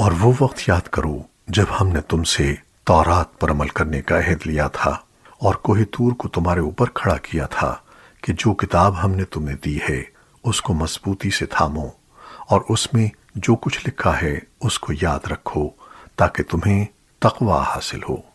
اور وہ وقت یاد کرو جب ہم نے تم سے تورات پر عمل کرنے کا عہد لیا تھا اور کوہ تور کو تمہارے اوپر کھڑا کیا تھا کہ جو کتاب ہم نے تمہیں دی ہے، اس کو مضبوطی سے تھامو اور اس میں جو کچھ لکھا ہے، اس کو یاد رکھو تاکہ تمہیں تقوی حاصل ہو۔